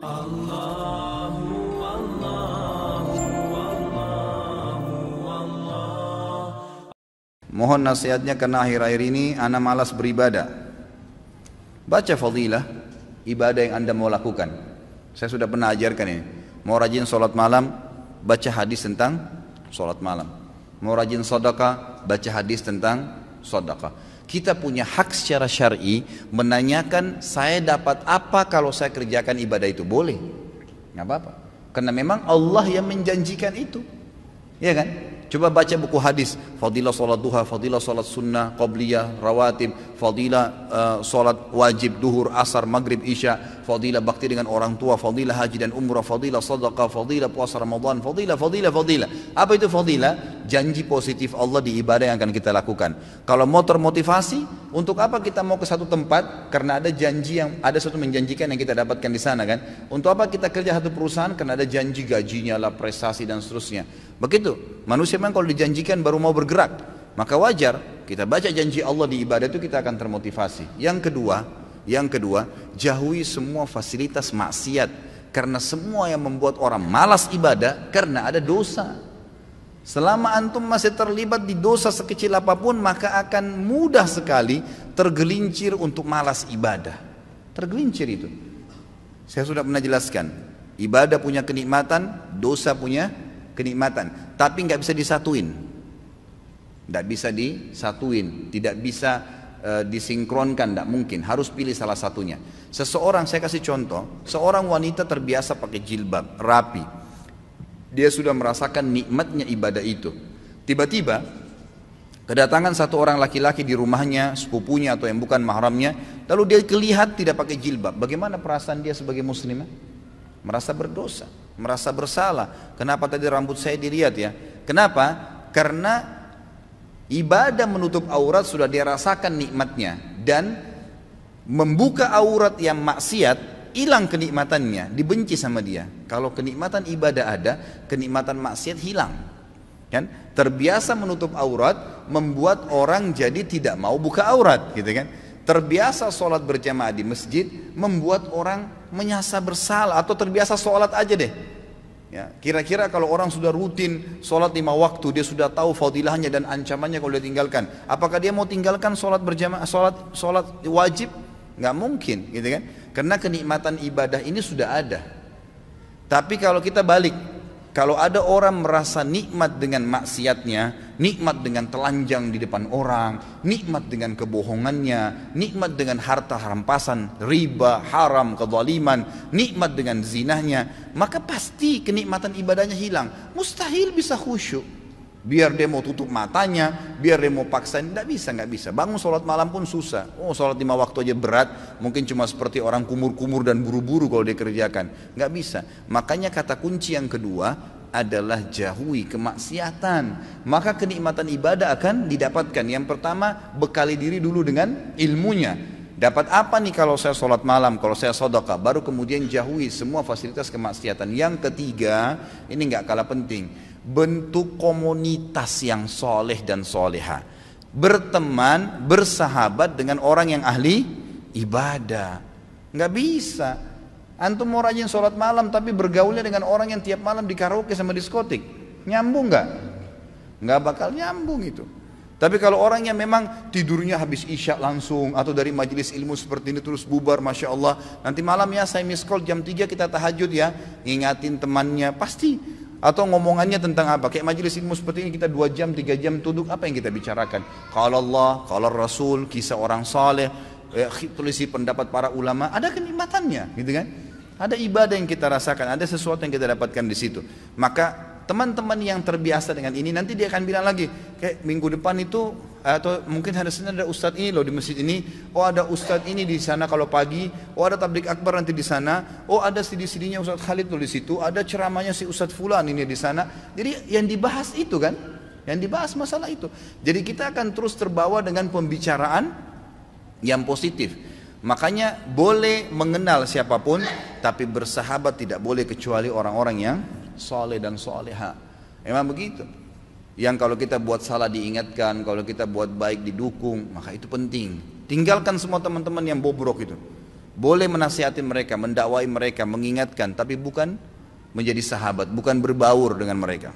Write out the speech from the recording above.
Mohon nasihatnya karena akhir-akhir ini Ana malas beribadah. Baca fadilah Ibadah yang anda mau lakukan. Saya sudah pernah ajarkan ini. Mau rajin sholat malam Baca hadis tentang sholat malam. Mau rajin sodaka Baca hadis tentang sodaka Kita punya hak secara syar'i Menanyakan saya dapat apa Kalau saya kerjakan ibadah itu? Boleh. Nggak apa-apa. Karena memang Allah yang menjanjikan itu. Ya kan? Coba baca buku hadis, fadilah salat duha, fadilah salat sunnah, qabliyah, rawatib, fadilah uh, salat wajib duhur, asar, maghrib, isya, fadilah bakti dengan orang tua, fadilah haji dan umrah, fadilah sadaqah, fadilah puasa Ramadan, fadilah, fadilah, fadilah. Apa itu fadilah? Janji positif Allah di ibadah yang akan kita lakukan. Kalau mau termotivasi, untuk apa kita mau ke satu tempat? Karena ada janji yang ada satu menjanjikan yang kita dapatkan di sana kan. Untuk apa kita kerja satu perusahaan? Karena ada janji gajinya lah, prestasi dan seterusnya. Begitu. Manusia memang kalau dijanjikan baru mau bergerak. Maka wajar kita baca janji Allah di ibadah itu kita akan termotivasi. Yang kedua, yang kedua, jauhi semua fasilitas maksiat karena semua yang membuat orang malas ibadah karena ada dosa. Selama antum masih terlibat di dosa sekecil apa pun maka akan mudah sekali tergelincir untuk malas ibadah. Tergelincir itu. Saya sudah pernah jelaskan. Ibadah punya kenikmatan, dosa punya kenikmatan. Tapi nggak bisa disatuin. Nggak bisa disatuin. Tidak bisa uh, disinkronkan, tidak mungkin. Harus pilih salah satunya. Seseorang, saya kasih contoh. Seorang wanita terbiasa pakai jilbab, rapi dia sudah merasakan nikmatnya ibadah itu. Tiba-tiba kedatangan satu orang laki-laki di rumahnya, sepupunya atau yang bukan mahramnya, lalu dia kelihat tidak pakai jilbab. Bagaimana perasaan dia sebagai muslimah? Merasa berdosa, merasa bersalah. Kenapa tadi rambut saya dilihat ya? Kenapa? Karena ibadah menutup aurat sudah dia rasakan nikmatnya dan membuka aurat yang maksiat hilang kenikmatannya, dibenci sama dia. Kalau kenikmatan ibadah ada, kenikmatan maksiat hilang. Kan? Terbiasa menutup aurat membuat orang jadi tidak mau buka aurat, gitu kan? Terbiasa sholat berjamaah di masjid membuat orang menyasa bersalah atau terbiasa sholat aja deh. Ya, kira-kira kalau orang sudah rutin sholat lima waktu, dia sudah tahu fadilahnya dan ancamannya kalau dia tinggalkan. Apakah dia mau tinggalkan sholat berjamaah, sholat, sholat wajib? Nggak mungkin, gitu kan? Karena kenikmatan ibadah ini sudah ada. Tapi kalau kita balik, kalau ada orang merasa nikmat dengan maksiatnya, nikmat dengan telanjang di depan orang, nikmat dengan kebohongannya, nikmat dengan harta harampasan, riba, haram, kezaliman, nikmat dengan zinahnya, maka pasti kenikmatan ibadahnya hilang. Mustahil bisa khusyuk. Biar dia mau tutup matanya, biar dia mau paksain, tidak bisa, nggak bisa. Bangun sholat malam pun susah. Oh sholat lima waktu aja berat, mungkin cuma seperti orang kumur-kumur dan buru-buru kalau dia kerjakan. Nggak bisa. Makanya kata kunci yang kedua adalah jauhi kemaksiatan. Maka kenikmatan ibadah akan didapatkan. Yang pertama, bekali diri dulu dengan ilmunya. Dapat apa nih kalau saya sholat malam, kalau saya sodaka, baru kemudian jauhi semua fasilitas kemaksiatan. Yang ketiga, ini nggak kalah penting bentuk komunitas yang soleh dan soleha. Berteman, bersahabat dengan orang yang ahli ibadah. Nggak bisa. Antum mau rajin sholat malam tapi bergaulnya dengan orang yang tiap malam di karaoke sama diskotik. Nyambung nggak? Nggak bakal nyambung itu. Tapi kalau orang yang memang tidurnya habis isya langsung atau dari majelis ilmu seperti ini terus bubar Masya Allah Nanti malam ya saya miss call jam 3 kita tahajud ya Ngingatin temannya Pasti atau ngomongannya tentang apa? Kayak majelis ilmu seperti ini kita dua jam, tiga jam duduk, apa yang kita bicarakan? Kalau Allah, kalau Rasul, kisah orang saleh, eh, tulisi pendapat para ulama, ada kenikmatannya, gitu kan? Ada ibadah yang kita rasakan, ada sesuatu yang kita dapatkan di situ. Maka teman-teman yang terbiasa dengan ini nanti dia akan bilang lagi kayak minggu depan itu atau mungkin hari Senin ada ustadz ini loh di masjid ini oh ada ustadz ini di sana kalau pagi oh ada tablik akbar nanti di sana oh ada CD-CD-nya ustadz Khalid loh di situ ada ceramahnya si ustadz Fulan ini di sana. Jadi yang dibahas itu kan yang dibahas masalah itu. Jadi kita akan terus terbawa dengan pembicaraan yang positif. Makanya boleh mengenal siapa pun tapi bersahabat tidak boleh kecuali orang-orang yang soleh dan soleha. Memang begitu. Yang kalau kita buat salah diingatkan, kalau kita buat baik didukung, maka itu penting. Tinggalkan semua teman-teman yang bobrok itu. Boleh menasihati mereka, mendakwai mereka, mengingatkan, tapi bukan menjadi sahabat, bukan berbaur dengan mereka.